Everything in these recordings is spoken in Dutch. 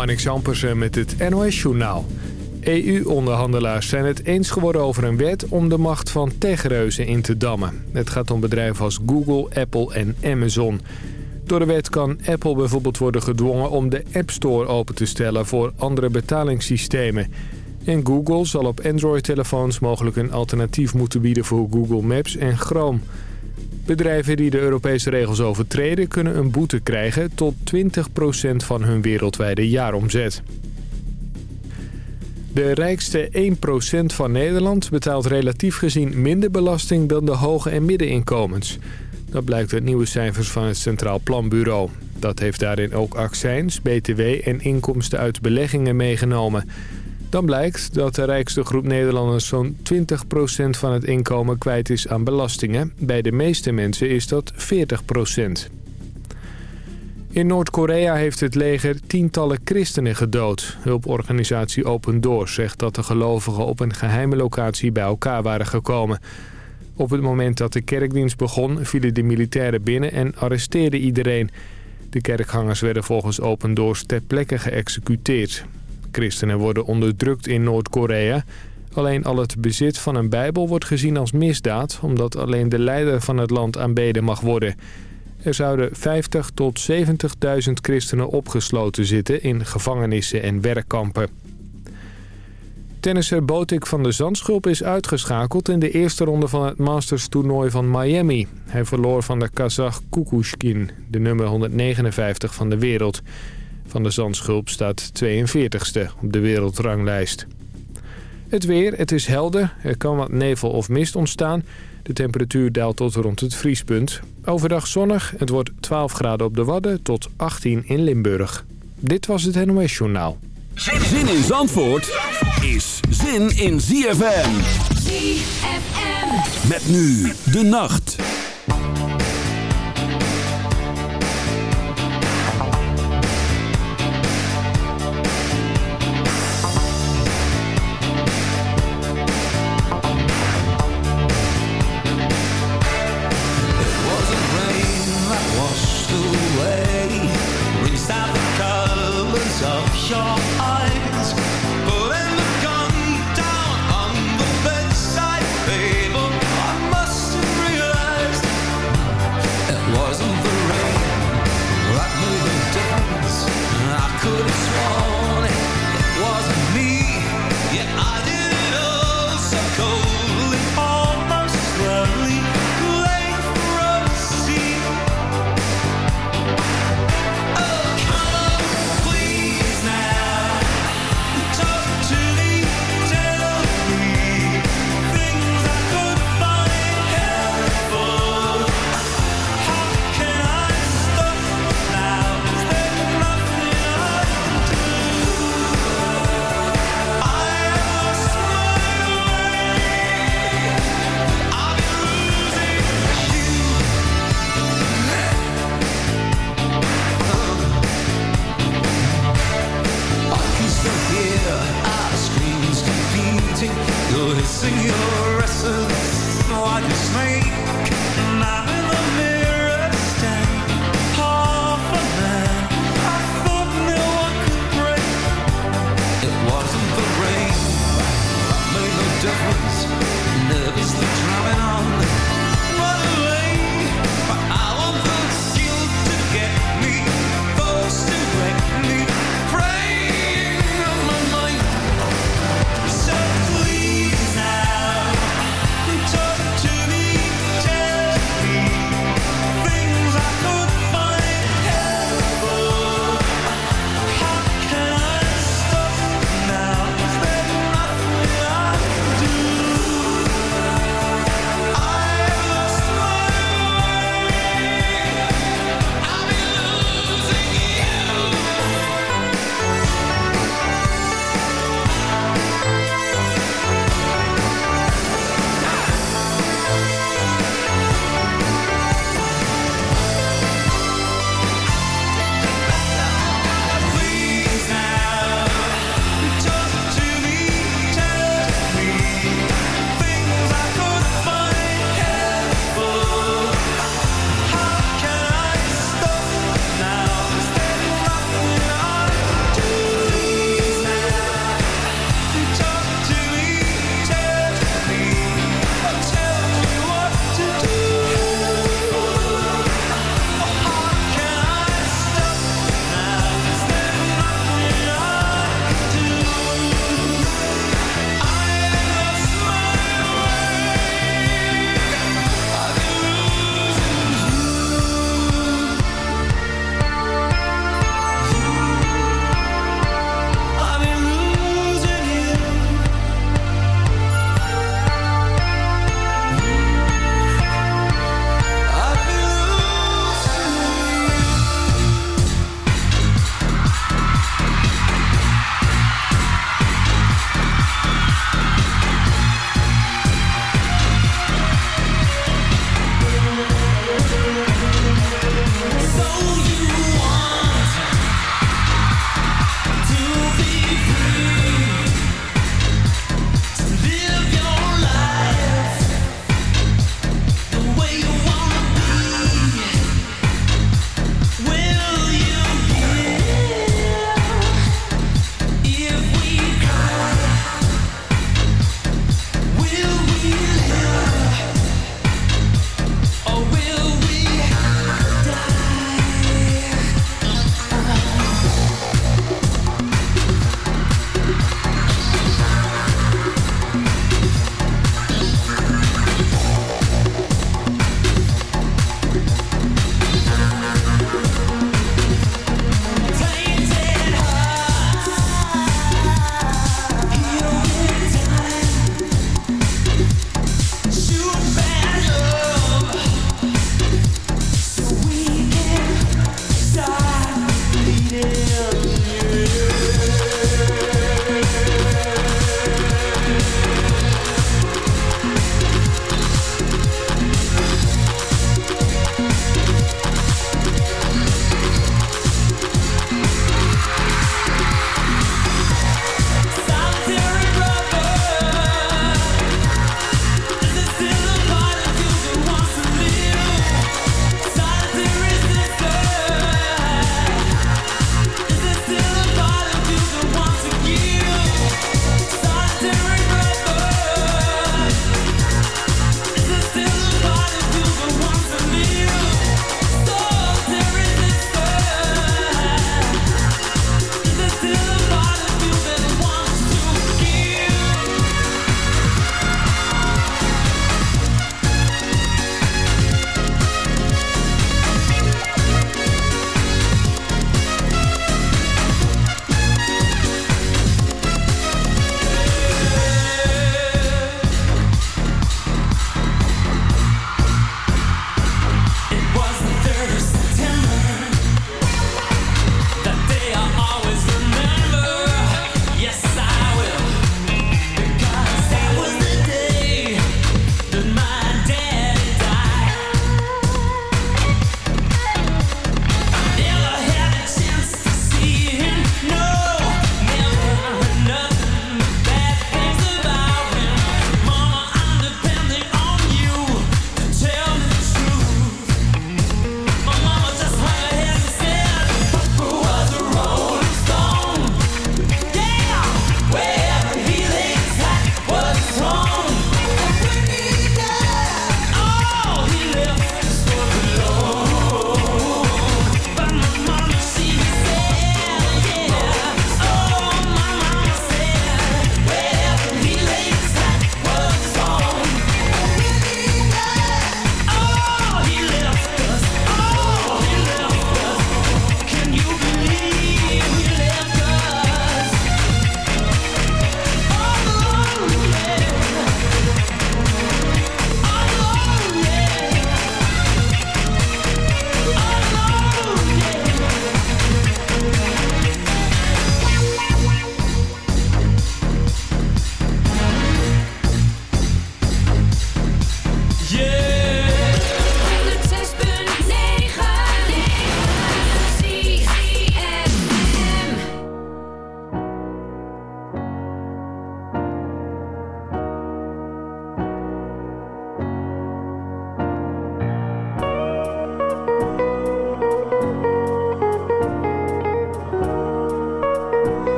Marnix Ampersen met het NOS-journaal. EU-onderhandelaars zijn het eens geworden over een wet om de macht van techreuzen in te dammen. Het gaat om bedrijven als Google, Apple en Amazon. Door de wet kan Apple bijvoorbeeld worden gedwongen om de App Store open te stellen voor andere betalingssystemen. En Google zal op Android-telefoons mogelijk een alternatief moeten bieden voor Google Maps en Chrome. Bedrijven die de Europese regels overtreden kunnen een boete krijgen tot 20% van hun wereldwijde jaaromzet. De rijkste 1% van Nederland betaalt relatief gezien minder belasting dan de hoge en middeninkomens. Dat blijkt uit nieuwe cijfers van het Centraal Planbureau. Dat heeft daarin ook accijns, btw en inkomsten uit beleggingen meegenomen. Dan blijkt dat de rijkste groep Nederlanders zo'n 20% van het inkomen kwijt is aan belastingen. Bij de meeste mensen is dat 40%. In Noord-Korea heeft het leger tientallen christenen gedood. Hulporganisatie Open Doors zegt dat de gelovigen op een geheime locatie bij elkaar waren gekomen. Op het moment dat de kerkdienst begon vielen de militairen binnen en arresteerden iedereen. De kerkgangers werden volgens Open Doors ter plekke geëxecuteerd. Christenen worden onderdrukt in Noord-Korea. Alleen al het bezit van een bijbel wordt gezien als misdaad... omdat alleen de leider van het land aanbeden mag worden. Er zouden 50 tot 70.000 christenen opgesloten zitten in gevangenissen en werkkampen. Tennisser Botik van de Zandschulp is uitgeschakeld in de eerste ronde van het Masters toernooi van Miami. Hij verloor van de Kazach Kukushkin, de nummer 159 van de wereld. Van de Zandschulp staat 42ste op de wereldranglijst. Het weer, het is helder. Er kan wat nevel of mist ontstaan. De temperatuur daalt tot rond het vriespunt. Overdag zonnig, het wordt 12 graden op de Wadden tot 18 in Limburg. Dit was het NOS Journaal. Zin in Zandvoort is zin in ZFM. ZFM. Met nu de nacht.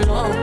color.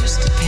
just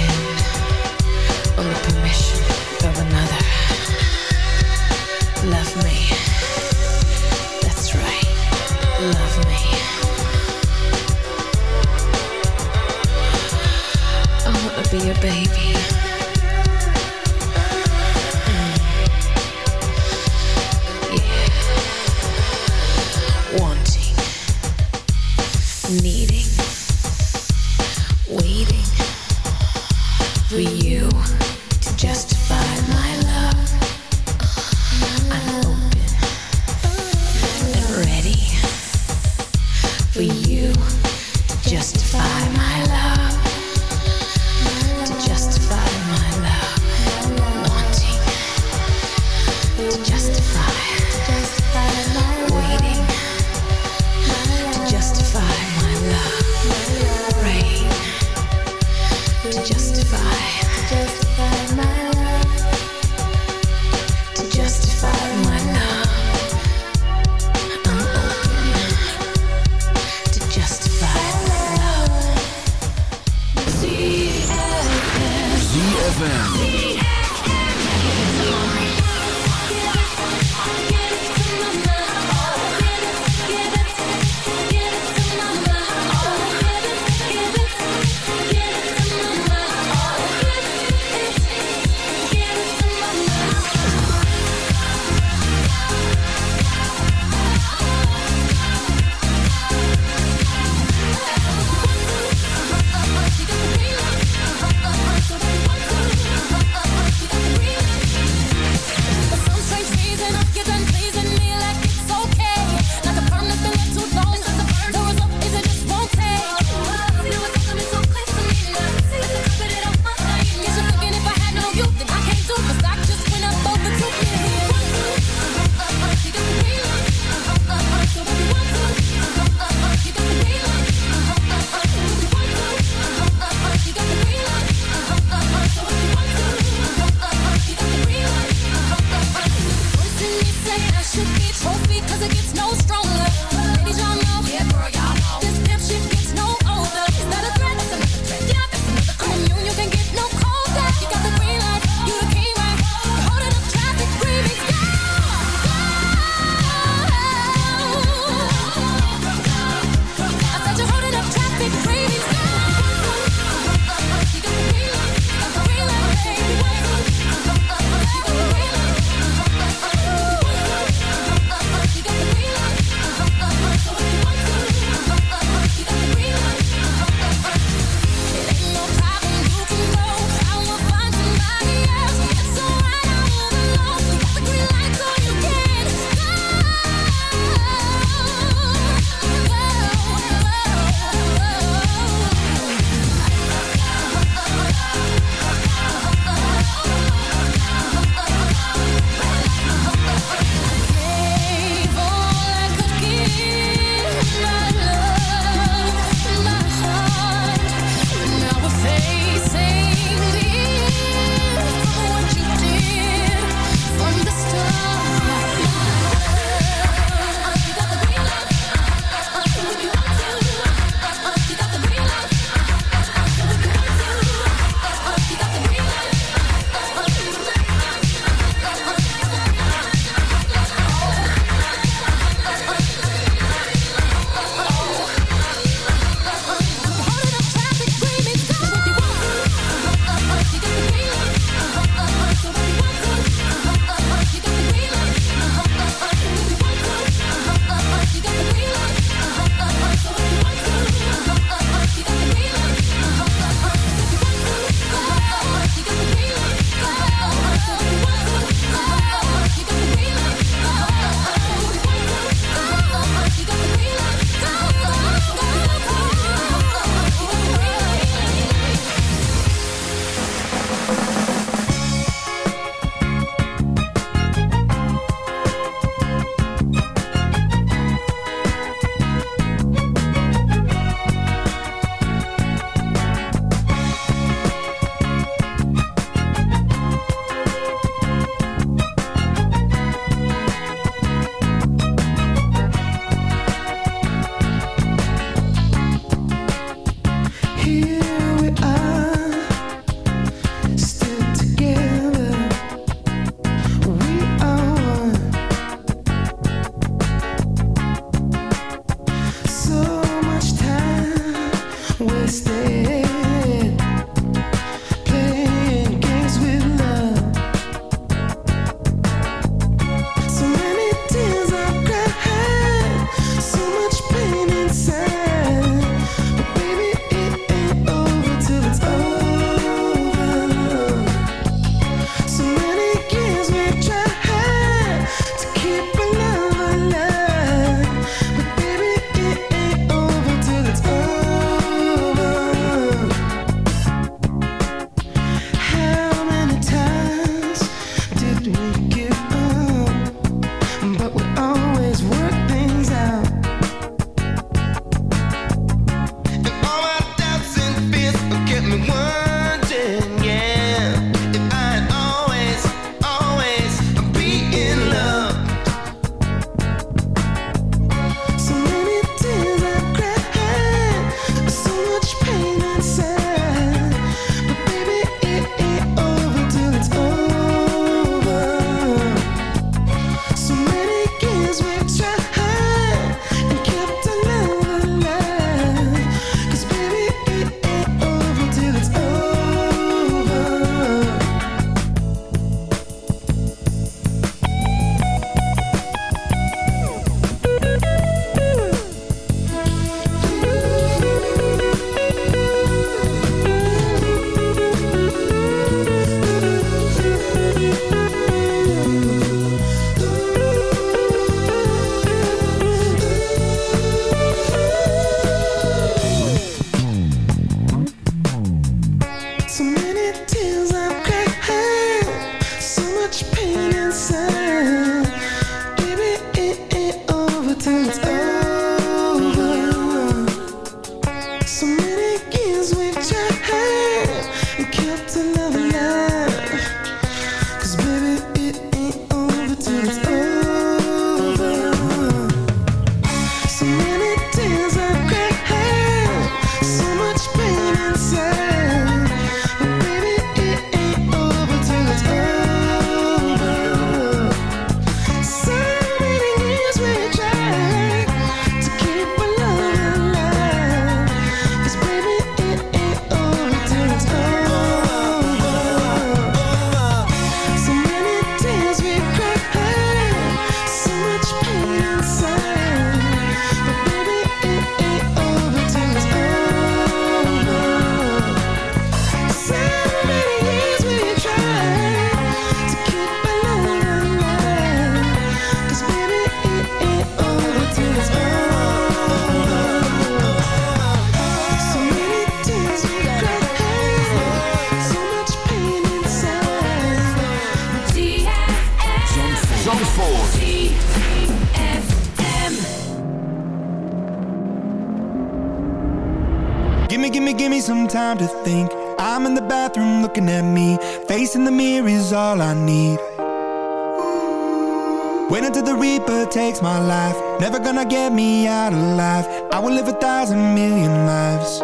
Into until the reaper takes my life. Never gonna get me out alive. I will live a thousand million lives.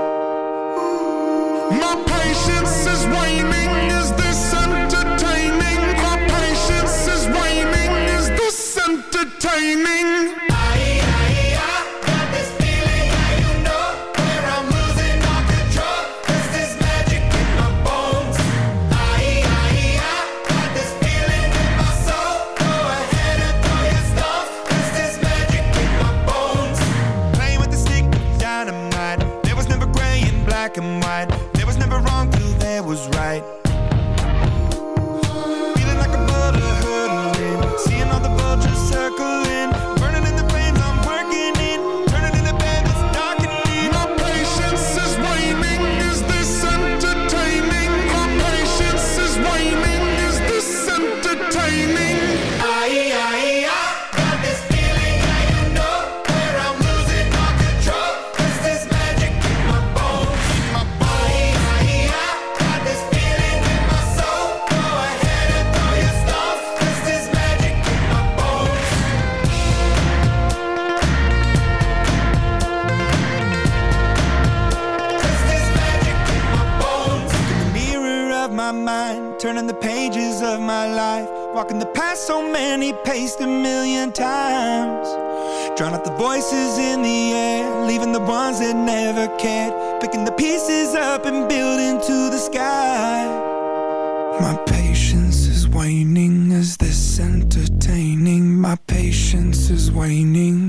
My patience is to the sky My patience is waning Is this entertaining? My patience is waning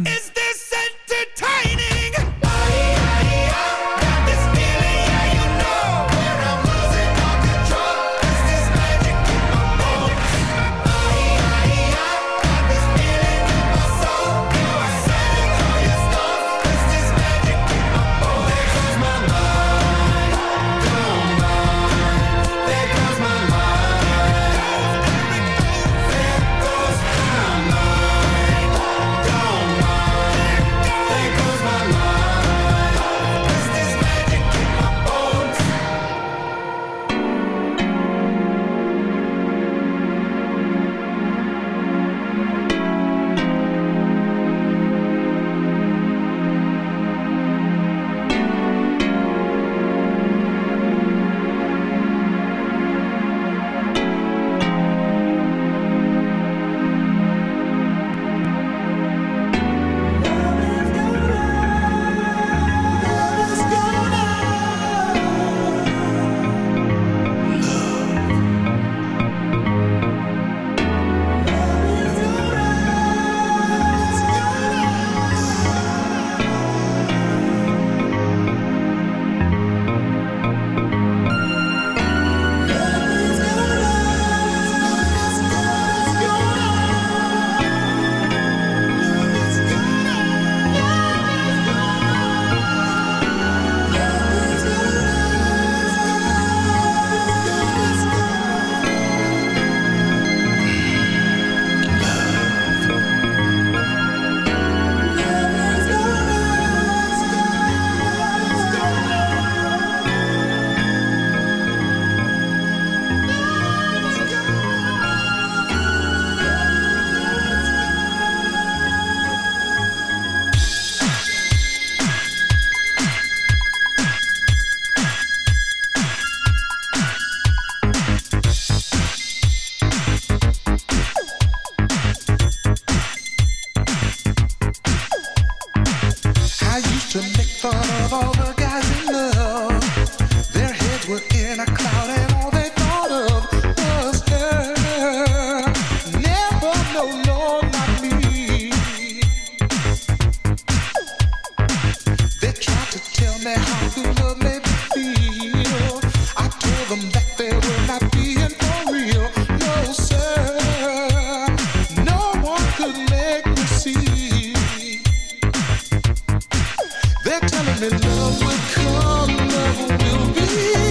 and love will come, love will be.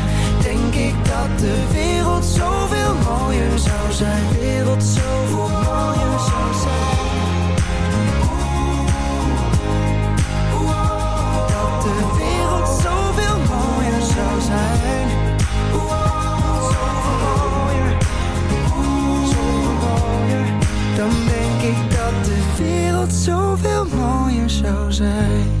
dat de wereld zoveel mooier zou zijn. De wereld zoveel mooier zou zijn. Dat de wereld zoveel mooier zou zijn. Zoveel mooier. Zoveel mooier. Dan denk ik dat de wereld zoveel mooier zou zijn.